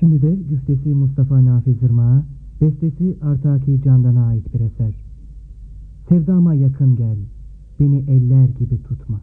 Şimdi de güftesi Mustafa Nafiz Irmak'a, bestesi Artaki Candan'a ait bir eser. Sevdama yakın gel, beni eller gibi tutma.